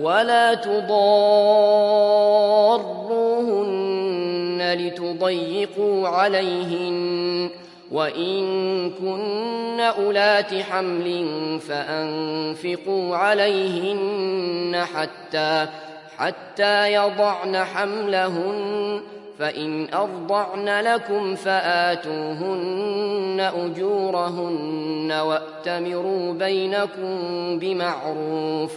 ولا تضاروهن لتضيقوا عليهن. وإن كن أولات حمل فأنفقوا عليهن حتى حتى يضعن حملهن. فإن أرضعن لكم فآتوهن أجورهن وأتمروا بينكم بمعروف.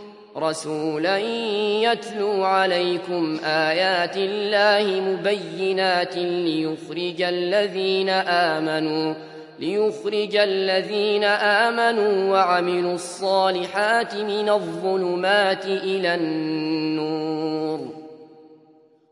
رسولا يتلو عليكم آيات الله مبينات ليخرج الذين آمنوا ليخرج الذين آمنوا وعملوا الصالحات من الظلمات إلى النور.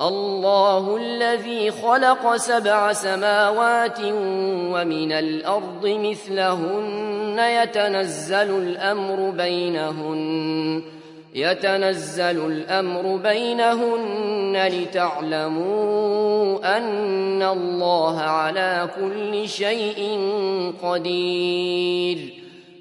الله الذي خلق سبع سماوات ومن الأرض مثلهن. يتنزل الأمر بينهن. يتنزل الأمر بينهن لتعلموا أن الله على كل شيء قدير.